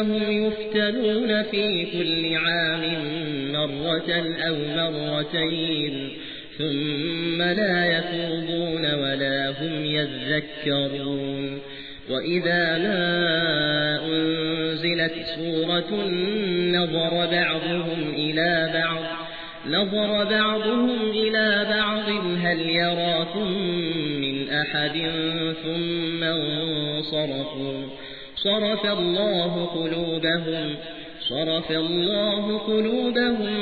أنهم يفتنون في كل عام مرة أو مرتين ثم لا يتوبون ولا هم يذكرون وإذا ما أنزلت سورة نظر بعضهم إلى بعض نظر بعضهم إلى بعض هل يراكم من أحد ثم انصرفوا صرف الله قلوبهم صرف الله قلوبهم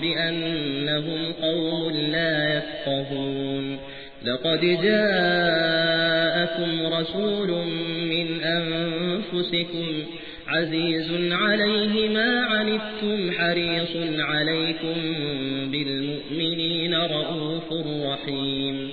بأنهم قوم لا يفقهون. لقد جاءكم رسول من أنفسكم عزيز عليه ما عنتم حريص عليكم بالمؤمنين رؤوف رحيم.